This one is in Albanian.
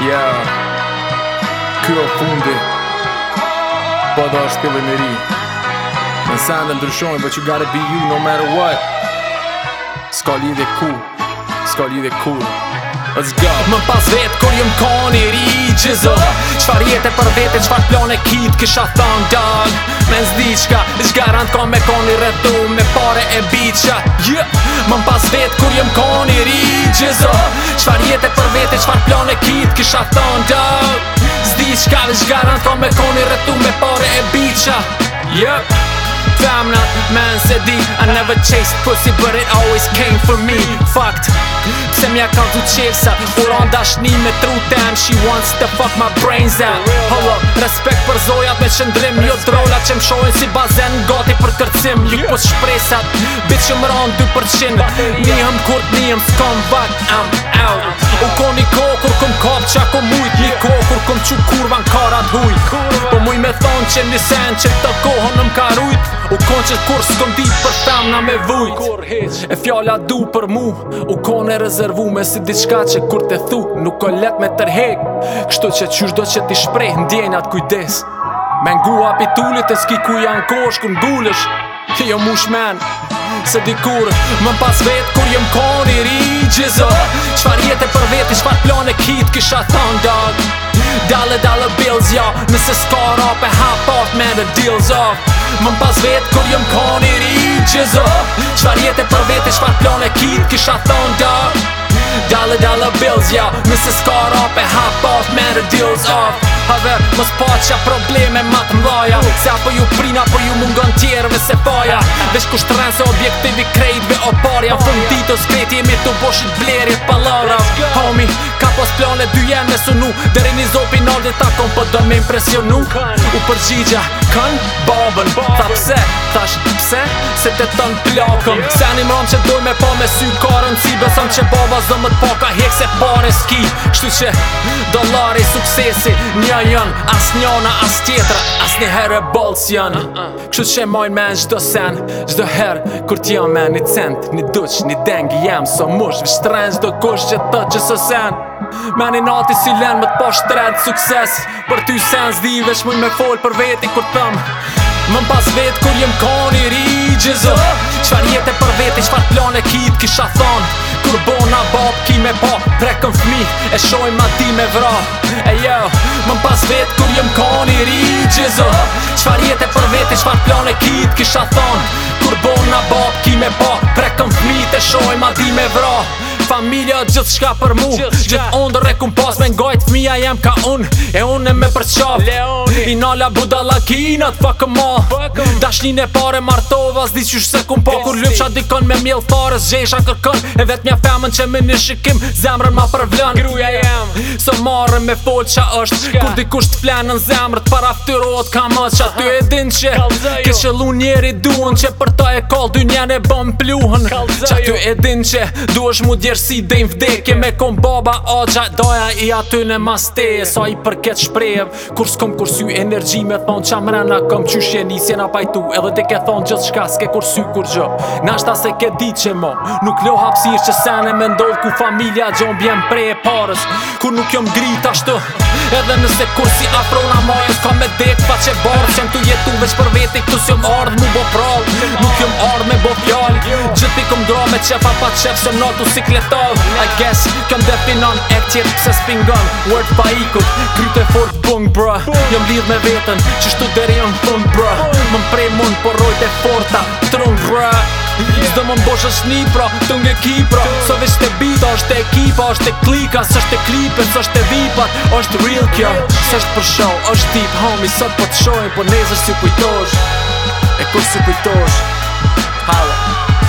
Yeah Kjo fundi Po do është pëllë në ri Në sandë ndryshojnë But you gotta be you no matter what Ska lidhe ku Ska lidhe ku Let's go Më pas vetë kur jëmë koni ri Qizo Qfar jetë e për vete, qfar plane kit, kisha thonë dog Me zdi qka, ish garant ka me koni rëtu me pare e bicha yeah. Më pas vetë kur jëm koni ri gjizo Qfar jetë e për vete, qfar plane kit, kisha thonë dog Zdi qka, ish garant ka me koni rëtu me pare e bicha Yeah se di I never chased pussy but it always came for me Fucked Se mja ka du qesa Uron dashni me trute And she wants to fuck my brains out Hold up Respekt për zojat me qëndrim Jo drolla që mshojnë si bazen Gati për kërcim Ju për shpresat Bitë që më ronë dy Ni Nihëm kurt, ni nihëm s'kom but I'm out U ko një ko kur kom kop që ako mujt Një ko kur kom që kurva në karat hujt Kurva me thonë që një sen që të kohën në mka rujt U konë që kur s'kom dit për femna me vujt E fjalla du për mu U konë e rezervu me si diçka që kur të thu Nuk o let me tërheg Kështu që qysh do që ti shprej në djenjat kujdes Me ngu api tullit e s'ki ku janë kosh kën dullesh Jo mu shmen Se dikur më pas vet kur jem konë i gjizë Qfar jetë e për vetë i plan plane kitë kisha thonë dog Dalle dalle bills ja Nëse s'ka rap e hap off me the deals off Më pas vetë kur jëm kon i ri që zë Qfar jetë e për vetë e qfar plan e kitë kisha thonë dë Dalle dalle bills ja Nëse s'ka rap e hap off me the deals off Haver, më pa qa probleme ma të mdoja Se apo ju prina apo ju mungon tjerëve se poja Vesh kusht rënë se objektivi krejtve o parja Fëm ditë o skreti e me të boshit vlinë presunu Deri një zopi nërdi ta kom Po do me impresionu U përgjigja kën babën Tha pse, thash pse, se te tën plakëm Se anim ram që doj me pa me sy karën Si besam që baba zdo më t'paka hek se pare s'ki Kështu që dolari suksesi një jën As njona, as tjetra, as një herë e bolës jën Kështu që mojnë me në gjdo sen Gjdo herë kur t'jam me një cent Një duq, një dengi jem So mush, vishtren gjdo kush që të që së sen Meni nati si len më t'po shtret sukses Për ty sens di vesh mëj me fol për veti kur thëm Më pas vet kur jem kon i ri gjizë Qfar jetë e për veti qfar plan e kit kisha thon Kur bona bab ki me bo prekën fmi e shoj ma di me vra E jo pas vet kur jem kon i ri gjizë Qfar jetë e për veti qfar plan e kit kisha thon Kur bona bab ki me bo prekën fmi e shoj ma di me vra familja gjithë shka për mu Gjithë shka Gjithë ondër e kumpas me ngajt Fmija jem ka unë E unë e me përqaf Leon Kriminala budala kina të fakë ma Dashnin e pare martova zdi që shse kum po Kur lypë dikon me mjell farës gjesha kërkon E vet mja femën që me një shikim zemrën ma përvlën Gruja jem Së marën me fol qa është Kur dikush të flenën zemrët para fëtyrot ka mës Qa ty e din që Kështë që lunjeri duen që për ta e kallë dy njën e bëm pluhën Qa ty e din që Du është mu djersi si dhejn vdekje me kom baba Aja doja i aty në mastej Sa i përket shprejëm Kur s'kom kur energji me thonë qa mrena këm qyshje nisje na pajtu edhe te ke thonë gjithë shka s'ke kur sy kur gjë nashta se ke dit që mo nuk lo hapsir që sene me ndodh ku familja gjon bjen prej e parës kur nuk jom grit ashtu edhe nëse kur si afrona majës ka me dek pa që bardh që tu jetu veç për veti këtu s'jom ardh mu bo prall nuk jom ardh me bo fjall Gjithë t'i këm dro me qef pa qef Se si kletov I guess këm definon e tjetë pëse s'pingon Word pa ikut, e fort bung bro Jëm lidh me vetën, qështu deri jëm thun bro Më mprej mund, por e forta, trun bro Zdo më mbosh është një bro, pra, të nge kipra So vish të bita, është ekipa, është e klika Së është e klipe, së është e vipat, është real kjo Së është për show, është tip, homie Sot po të shojnë, po nezër si kujtosh E si kujtosh E kur si kujtosh Fala.